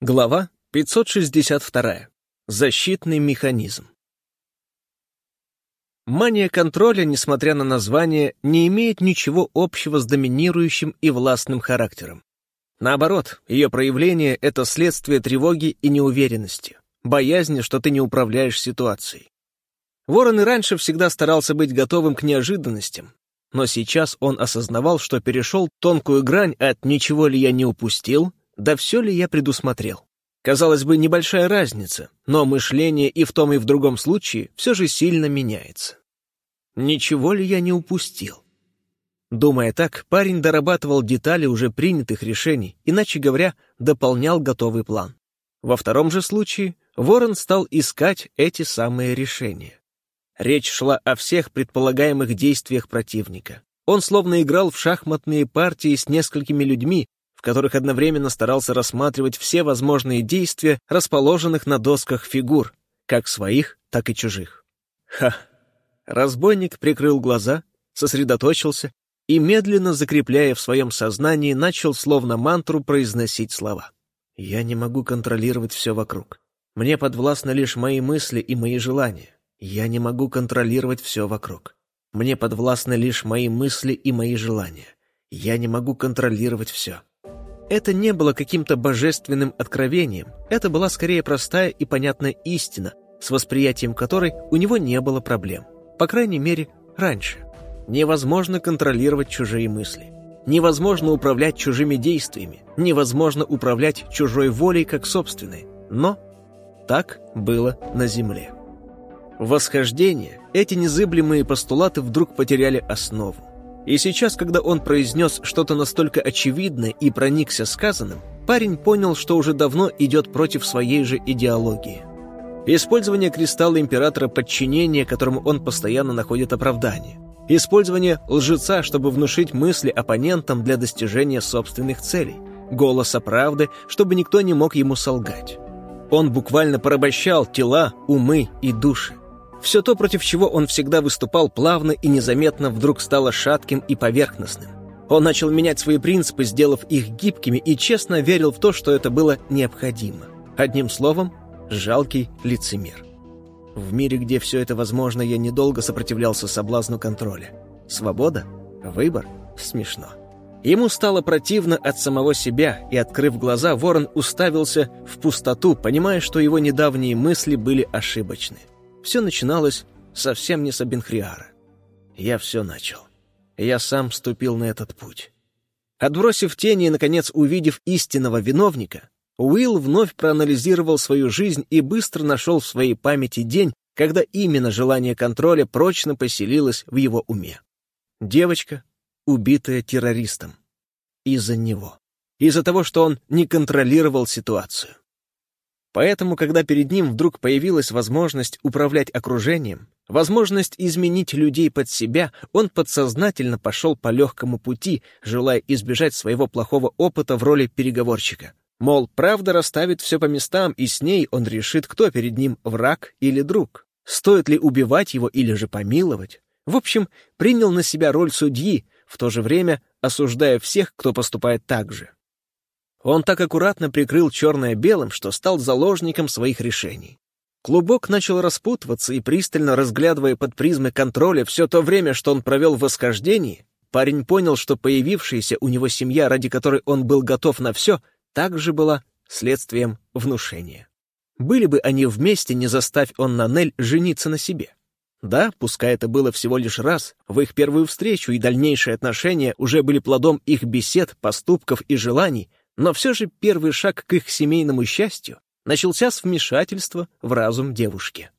Глава 562. Защитный механизм. Мания контроля, несмотря на название, не имеет ничего общего с доминирующим и властным характером. Наоборот, ее проявление — это следствие тревоги и неуверенности, боязни, что ты не управляешь ситуацией. Ворон и раньше всегда старался быть готовым к неожиданностям, но сейчас он осознавал, что перешел тонкую грань от «ничего ли я не упустил» Да все ли я предусмотрел? Казалось бы, небольшая разница, но мышление и в том, и в другом случае все же сильно меняется. Ничего ли я не упустил? Думая так, парень дорабатывал детали уже принятых решений, иначе говоря, дополнял готовый план. Во втором же случае Ворон стал искать эти самые решения. Речь шла о всех предполагаемых действиях противника. Он словно играл в шахматные партии с несколькими людьми, в которых одновременно старался рассматривать все возможные действия расположенных на досках фигур, как своих, так и чужих. Ха! Разбойник прикрыл глаза, сосредоточился и, медленно закрепляя в своем сознании, начал словно мантру произносить слова. «Я не могу контролировать все вокруг. Мне подвластны лишь мои мысли и мои желания. Я не могу контролировать все вокруг. Мне подвластны лишь мои мысли и мои желания. Я не могу контролировать все. Это не было каким-то божественным откровением, это была скорее простая и понятная истина, с восприятием которой у него не было проблем. По крайней мере, раньше. Невозможно контролировать чужие мысли. Невозможно управлять чужими действиями. Невозможно управлять чужой волей как собственной. Но так было на Земле. Восхождение, эти незыблемые постулаты вдруг потеряли основу. И сейчас, когда он произнес что-то настолько очевидное и проникся сказанным, парень понял, что уже давно идет против своей же идеологии. Использование кристалла императора подчинения, которому он постоянно находит оправдание. Использование лжеца, чтобы внушить мысли оппонентам для достижения собственных целей. Голоса правды, чтобы никто не мог ему солгать. Он буквально порабощал тела, умы и души. Все то, против чего он всегда выступал плавно и незаметно, вдруг стало шатким и поверхностным. Он начал менять свои принципы, сделав их гибкими, и честно верил в то, что это было необходимо. Одним словом, жалкий лицемер. В мире, где все это возможно, я недолго сопротивлялся соблазну контроля. Свобода? Выбор? Смешно. Ему стало противно от самого себя, и, открыв глаза, ворон уставился в пустоту, понимая, что его недавние мысли были ошибочны. Все начиналось совсем не с Абенхриара. Я все начал. Я сам ступил на этот путь. Отбросив тени и, наконец, увидев истинного виновника, Уилл вновь проанализировал свою жизнь и быстро нашел в своей памяти день, когда именно желание контроля прочно поселилось в его уме. Девочка, убитая террористом. Из-за него. Из-за того, что он не контролировал ситуацию. Поэтому, когда перед ним вдруг появилась возможность управлять окружением, возможность изменить людей под себя, он подсознательно пошел по легкому пути, желая избежать своего плохого опыта в роли переговорщика. Мол, правда расставит все по местам, и с ней он решит, кто перед ним враг или друг. Стоит ли убивать его или же помиловать? В общем, принял на себя роль судьи, в то же время осуждая всех, кто поступает так же. Он так аккуратно прикрыл черное белым, что стал заложником своих решений. Клубок начал распутываться, и пристально разглядывая под призмы контроля все то время, что он провел в восхождении, парень понял, что появившаяся у него семья, ради которой он был готов на все, также была следствием внушения. Были бы они вместе, не заставь он Нанель жениться на себе. Да, пускай это было всего лишь раз, в их первую встречу и дальнейшие отношения уже были плодом их бесед, поступков и желаний, но все же первый шаг к их семейному счастью начался с вмешательства в разум девушки.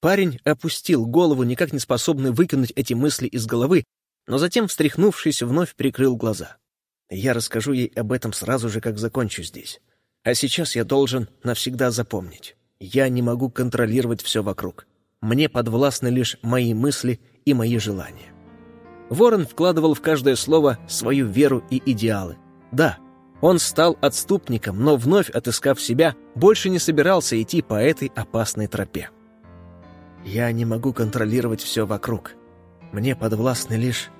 Парень опустил голову, никак не способный выкинуть эти мысли из головы, но затем, встряхнувшись, вновь прикрыл глаза. Я расскажу ей об этом сразу же, как закончу здесь. А сейчас я должен навсегда запомнить. Я не могу контролировать все вокруг. Мне подвластны лишь мои мысли и мои желания. Ворон вкладывал в каждое слово свою веру и идеалы. Да, он стал отступником, но вновь отыскав себя, больше не собирался идти по этой опасной тропе. «Я не могу контролировать все вокруг. Мне подвластны лишь...»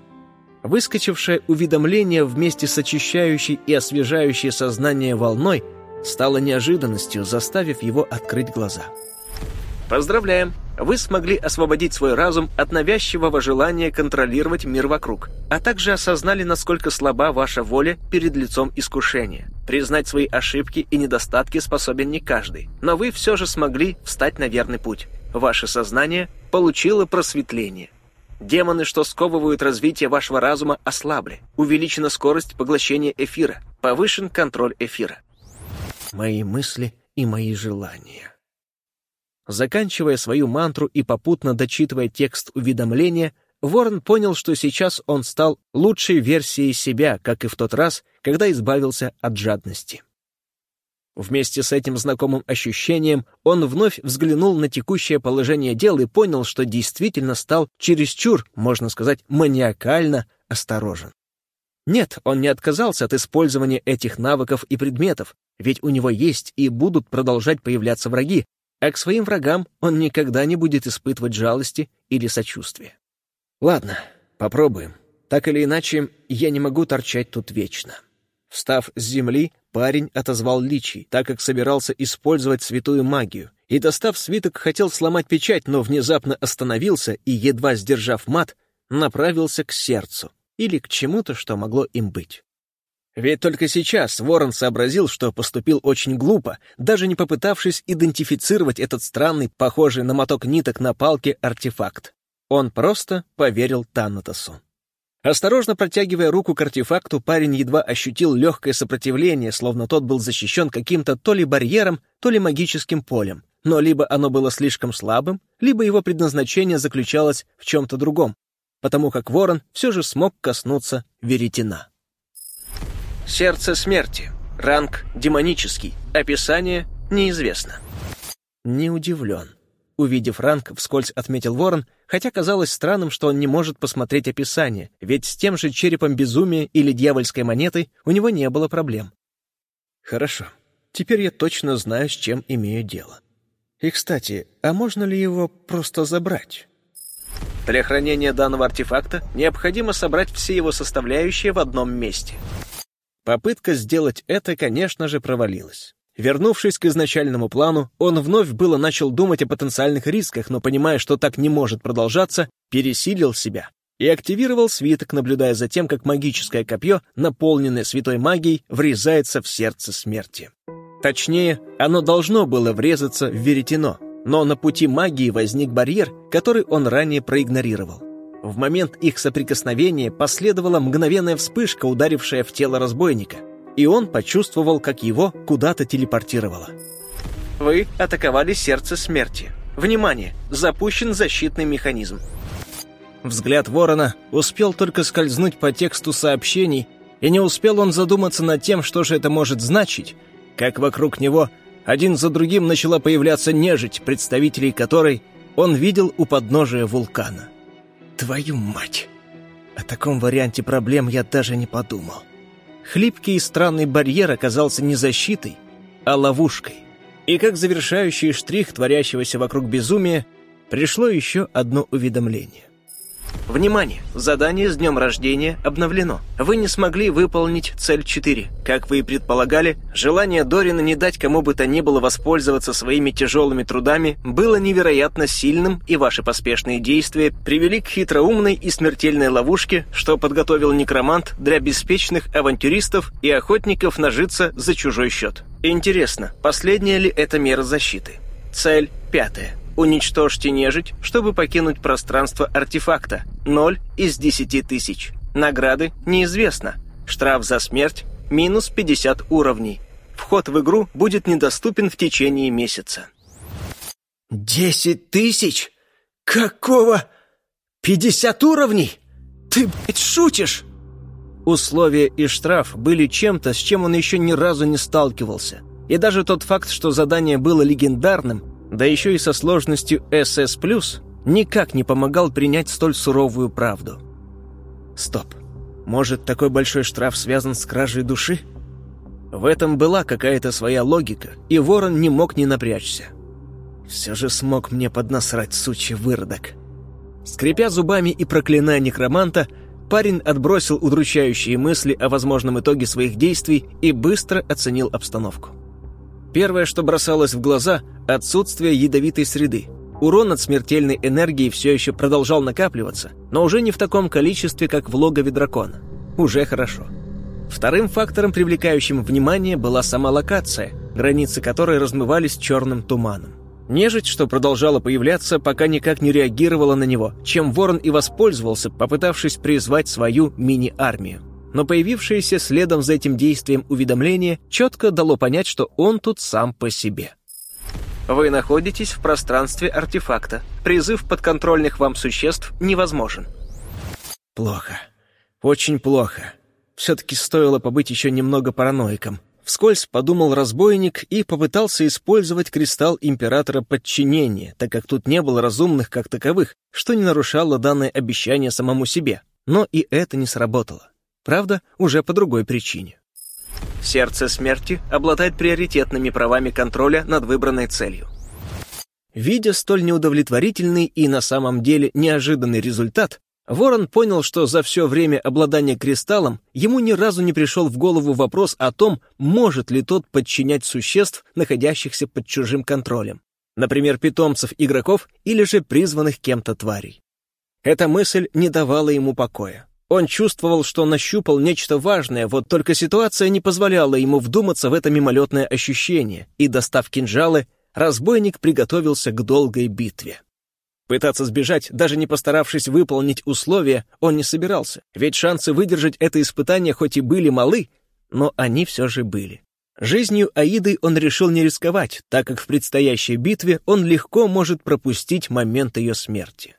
Выскочившее уведомление вместе с очищающей и освежающей сознание волной стало неожиданностью, заставив его открыть глаза. Поздравляем! Вы смогли освободить свой разум от навязчивого желания контролировать мир вокруг, а также осознали, насколько слаба ваша воля перед лицом искушения. Признать свои ошибки и недостатки способен не каждый, но вы все же смогли встать на верный путь. Ваше сознание получило просветление. Демоны, что сковывают развитие вашего разума, ослабли. Увеличена скорость поглощения эфира. Повышен контроль эфира. Мои мысли и мои желания. Заканчивая свою мантру и попутно дочитывая текст уведомления, Ворон понял, что сейчас он стал лучшей версией себя, как и в тот раз, когда избавился от жадности. Вместе с этим знакомым ощущением он вновь взглянул на текущее положение дел и понял, что действительно стал чересчур, можно сказать, маниакально осторожен. Нет, он не отказался от использования этих навыков и предметов, ведь у него есть и будут продолжать появляться враги, а к своим врагам он никогда не будет испытывать жалости или сочувствия. Ладно, попробуем. Так или иначе, я не могу торчать тут вечно. Встав с земли, парень отозвал личий, так как собирался использовать святую магию, и, достав свиток, хотел сломать печать, но внезапно остановился и, едва сдержав мат, направился к сердцу или к чему-то, что могло им быть. Ведь только сейчас Ворон сообразил, что поступил очень глупо, даже не попытавшись идентифицировать этот странный, похожий на моток ниток на палке, артефакт. Он просто поверил Танатосу. Осторожно протягивая руку к артефакту, парень едва ощутил легкое сопротивление, словно тот был защищен каким-то то ли барьером, то ли магическим полем. Но либо оно было слишком слабым, либо его предназначение заключалось в чем-то другом, потому как ворон все же смог коснуться веретена. Сердце смерти. Ранг демонический. Описание неизвестно. Не удивлен. Увидев ранг, вскользь отметил Ворон, хотя казалось странным, что он не может посмотреть описание, ведь с тем же черепом безумия или дьявольской монетой у него не было проблем. Хорошо. Теперь я точно знаю, с чем имею дело. И, кстати, а можно ли его просто забрать? Для хранения данного артефакта необходимо собрать все его составляющие в одном месте. Попытка сделать это, конечно же, провалилась. Вернувшись к изначальному плану, он вновь было начал думать о потенциальных рисках, но, понимая, что так не может продолжаться, пересилил себя и активировал свиток, наблюдая за тем, как магическое копье, наполненное святой магией, врезается в сердце смерти. Точнее, оно должно было врезаться в веретено, но на пути магии возник барьер, который он ранее проигнорировал. В момент их соприкосновения последовала мгновенная вспышка, ударившая в тело разбойника, и он почувствовал, как его куда-то телепортировало. Вы атаковали сердце смерти. Внимание! Запущен защитный механизм. Взгляд ворона успел только скользнуть по тексту сообщений, и не успел он задуматься над тем, что же это может значить, как вокруг него один за другим начала появляться нежить, представителей которой он видел у подножия вулкана. Твою мать! О таком варианте проблем я даже не подумал. Хлипкий и странный барьер оказался не защитой, а ловушкой. И как завершающий штрих творящегося вокруг безумия, пришло еще одно уведомление. Внимание! Задание с днем рождения обновлено. Вы не смогли выполнить цель 4. Как вы и предполагали, желание Дорина не дать кому бы то ни было воспользоваться своими тяжелыми трудами было невероятно сильным, и ваши поспешные действия привели к хитроумной и смертельной ловушке, что подготовил некромант для беспечных авантюристов и охотников нажиться за чужой счет. Интересно, последняя ли это мера защиты? Цель пятая. Уничтожьте нежить, чтобы покинуть пространство артефакта. 0 из 10 тысяч. Награды неизвестно. Штраф за смерть минус 50 уровней. Вход в игру будет недоступен в течение месяца. «Десять тысяч? Какого? Пятьдесят уровней? Ты, блядь, шутишь?» Условия и штраф были чем-то, с чем он еще ни разу не сталкивался. И даже тот факт, что задание было легендарным, да еще и со сложностью SS+, никак не помогал принять столь суровую правду. Стоп. Может, такой большой штраф связан с кражей души? В этом была какая-то своя логика, и ворон не мог не напрячься. Все же смог мне поднасрать сучий выродок. Скрипя зубами и проклиная некроманта, парень отбросил удручающие мысли о возможном итоге своих действий и быстро оценил обстановку. Первое, что бросалось в глаза — отсутствие ядовитой среды. Урон от смертельной энергии все еще продолжал накапливаться, но уже не в таком количестве, как в логове дракона. Уже хорошо. Вторым фактором, привлекающим внимание, была сама локация, границы которой размывались черным туманом. Нежить, что продолжала появляться, пока никак не реагировала на него, чем Ворон и воспользовался, попытавшись призвать свою мини-армию. Но появившееся следом за этим действием уведомление четко дало понять, что он тут сам по себе. Вы находитесь в пространстве артефакта. Призыв подконтрольных вам существ невозможен. Плохо. Очень плохо. Все-таки стоило побыть еще немного параноиком. Вскользь подумал разбойник и попытался использовать кристалл императора подчинения, так как тут не было разумных как таковых, что не нарушало данное обещание самому себе. Но и это не сработало. Правда, уже по другой причине. Сердце смерти обладает приоритетными правами контроля над выбранной целью. Видя столь неудовлетворительный и на самом деле неожиданный результат, Ворон понял, что за все время обладания кристаллом ему ни разу не пришел в голову вопрос о том, может ли тот подчинять существ, находящихся под чужим контролем. Например, питомцев игроков или же призванных кем-то тварей. Эта мысль не давала ему покоя. Он чувствовал, что нащупал нечто важное, вот только ситуация не позволяла ему вдуматься в это мимолетное ощущение, и, достав кинжалы, разбойник приготовился к долгой битве. Пытаться сбежать, даже не постаравшись выполнить условия, он не собирался, ведь шансы выдержать это испытание хоть и были малы, но они все же были. Жизнью Аиды он решил не рисковать, так как в предстоящей битве он легко может пропустить момент ее смерти.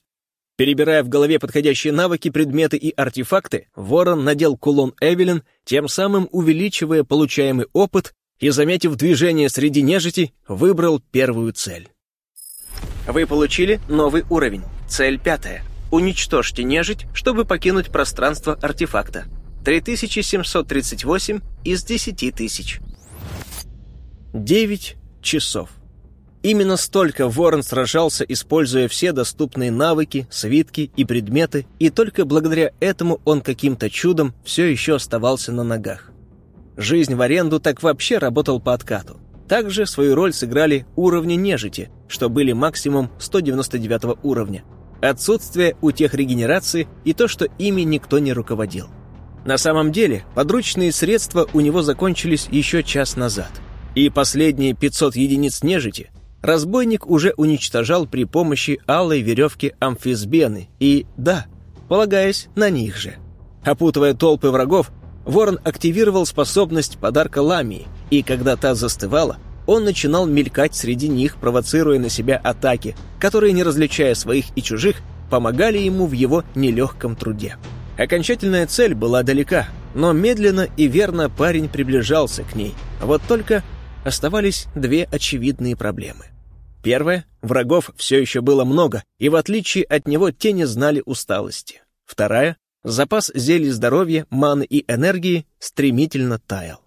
Перебирая в голове подходящие навыки, предметы и артефакты, Ворон надел кулон Эвелин, тем самым увеличивая получаемый опыт и, заметив движение среди нежити, выбрал первую цель. Вы получили новый уровень. Цель пятая. Уничтожьте нежить, чтобы покинуть пространство артефакта. 3738 из 10 тысяч. 9 часов. Именно столько Ворон сражался, используя все доступные навыки, свитки и предметы, и только благодаря этому он каким-то чудом все еще оставался на ногах. Жизнь в аренду так вообще работал по откату. Также свою роль сыграли уровни нежити, что были максимум 199 уровня, отсутствие у тех регенерации и то, что ими никто не руководил. На самом деле, подручные средства у него закончились еще час назад, и последние 500 единиц нежити разбойник уже уничтожал при помощи алой веревки амфисбены и, да, полагаясь на них же. Опутывая толпы врагов, Ворон активировал способность подарка Ламии, и когда та застывала, он начинал мелькать среди них, провоцируя на себя атаки, которые, не различая своих и чужих, помогали ему в его нелегком труде. Окончательная цель была далека, но медленно и верно парень приближался к ней. Вот только оставались две очевидные проблемы. Первое — врагов все еще было много, и в отличие от него те не знали усталости. Вторая — запас зелий здоровья, маны и энергии стремительно таял.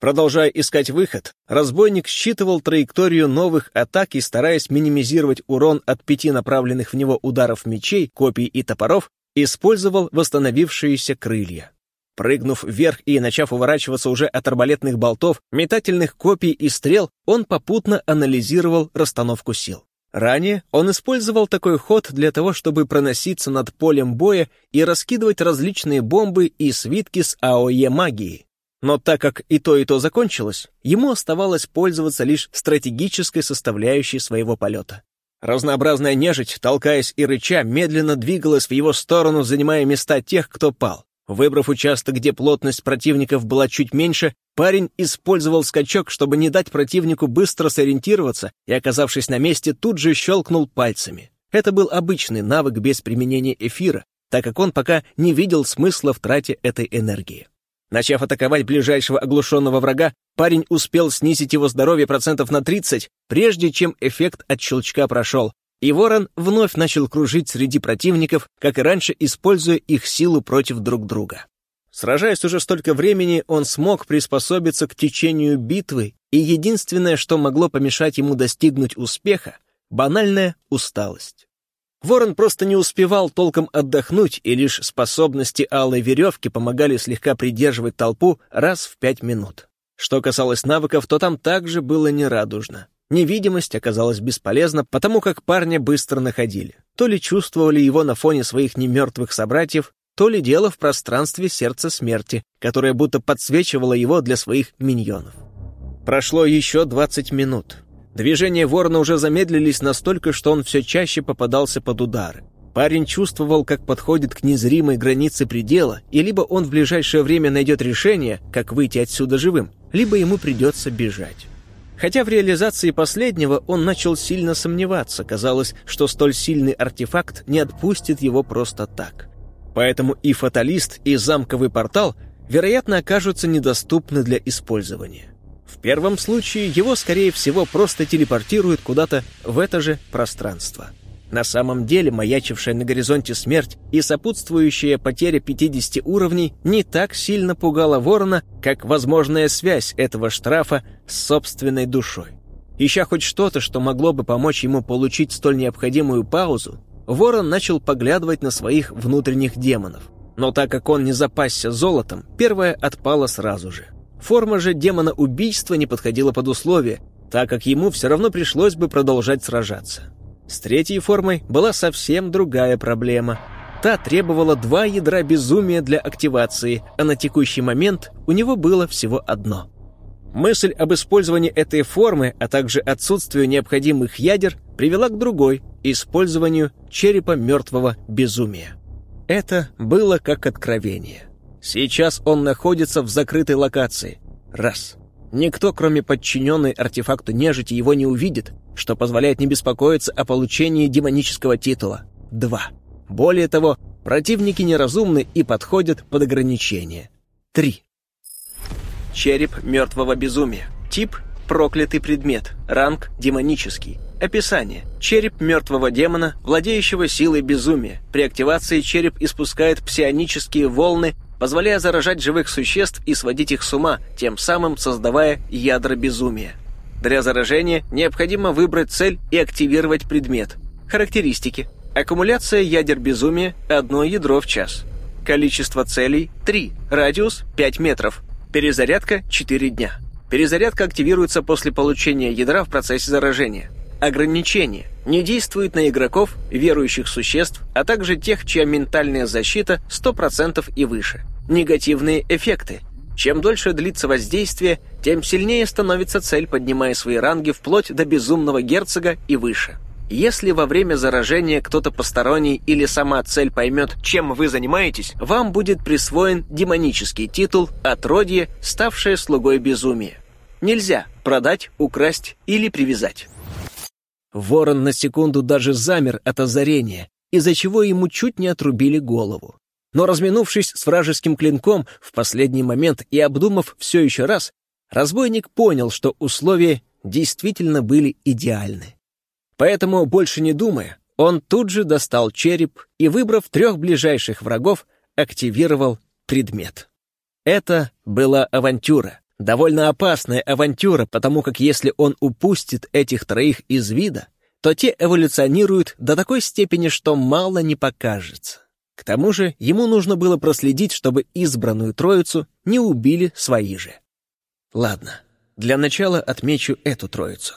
Продолжая искать выход, разбойник считывал траекторию новых атак и, стараясь минимизировать урон от пяти направленных в него ударов мечей, копий и топоров, использовал восстановившиеся крылья. Прыгнув вверх и начав уворачиваться уже от арбалетных болтов, метательных копий и стрел, он попутно анализировал расстановку сил. Ранее он использовал такой ход для того, чтобы проноситься над полем боя и раскидывать различные бомбы и свитки с АОЕ магией. Но так как и то, и то закончилось, ему оставалось пользоваться лишь стратегической составляющей своего полета. Разнообразная нежить, толкаясь и рыча, медленно двигалась в его сторону, занимая места тех, кто пал. Выбрав участок, где плотность противников была чуть меньше, парень использовал скачок, чтобы не дать противнику быстро сориентироваться, и, оказавшись на месте, тут же щелкнул пальцами. Это был обычный навык без применения эфира, так как он пока не видел смысла в трате этой энергии. Начав атаковать ближайшего оглушенного врага, парень успел снизить его здоровье процентов на 30, прежде чем эффект от щелчка прошел, и ворон вновь начал кружить среди противников, как и раньше, используя их силу против друг друга. Сражаясь уже столько времени, он смог приспособиться к течению битвы, и единственное, что могло помешать ему достигнуть успеха — банальная усталость. Ворон просто не успевал толком отдохнуть, и лишь способности алой веревки помогали слегка придерживать толпу раз в пять минут. Что касалось навыков, то там также было нерадужно. Невидимость оказалась бесполезна, потому как парня быстро находили. То ли чувствовали его на фоне своих немертвых собратьев, то ли дело в пространстве сердца смерти, которое будто подсвечивало его для своих миньонов. Прошло еще 20 минут. Движения ворона уже замедлились настолько, что он все чаще попадался под удары. Парень чувствовал, как подходит к незримой границе предела, и либо он в ближайшее время найдет решение, как выйти отсюда живым, либо ему придется бежать. Хотя в реализации последнего он начал сильно сомневаться, казалось, что столь сильный артефакт не отпустит его просто так. Поэтому и фаталист, и замковый портал, вероятно, окажутся недоступны для использования. В первом случае его, скорее всего, просто телепортируют куда-то в это же пространство. На самом деле, маячившая на горизонте смерть и сопутствующая потеря 50 уровней не так сильно пугала ворона, как возможная связь этого штрафа с собственной душой. Ища хоть что-то, что могло бы помочь ему получить столь необходимую паузу, ворон начал поглядывать на своих внутренних демонов. Но так как он не запасся золотом, первое отпало сразу же. Форма же демона убийства не подходила под условия, так как ему все равно пришлось бы продолжать сражаться. С третьей формой была совсем другая проблема. Та требовала два ядра безумия для активации, а на текущий момент у него было всего одно. Мысль об использовании этой формы, а также отсутствию необходимых ядер, привела к другой – использованию черепа мертвого безумия. Это было как откровение. Сейчас он находится в закрытой локации. Раз. Никто, кроме подчиненной артефакту нежити, его не увидит, что позволяет не беспокоиться о получении демонического титула. Два. Более того, противники неразумны и подходят под ограничения. Три. Череп мертвого безумия. Тип – проклятый предмет. Ранг – демонический. Описание. Череп мертвого демона, владеющего силой безумия. При активации череп испускает псионические волны, позволяя заражать живых существ и сводить их с ума, тем самым создавая ядра безумия. Для заражения необходимо выбрать цель и активировать предмет. Характеристики. Аккумуляция ядер безумия – одно ядро в час. Количество целей – 3. Радиус – 5 метров. Перезарядка – 4 дня. Перезарядка активируется после получения ядра в процессе заражения. Ограничение. Не действует на игроков, верующих существ, а также тех, чья ментальная защита 100% и выше. Негативные эффекты. Чем дольше длится воздействие, тем сильнее становится цель, поднимая свои ранги вплоть до безумного герцога и выше. Если во время заражения кто-то посторонний или сама цель поймет, чем вы занимаетесь, вам будет присвоен демонический титул «Отродье, ставшее слугой безумия». Нельзя продать, украсть или привязать. Ворон на секунду даже замер от озарения, из-за чего ему чуть не отрубили голову. Но разминувшись с вражеским клинком в последний момент и обдумав все еще раз, разбойник понял, что условия действительно были идеальны. Поэтому, больше не думая, он тут же достал череп и, выбрав трех ближайших врагов, активировал предмет. Это была авантюра. Довольно опасная авантюра, потому как если он упустит этих троих из вида, то те эволюционируют до такой степени, что мало не покажется. К тому же ему нужно было проследить, чтобы избранную троицу не убили свои же. Ладно, для начала отмечу эту троицу.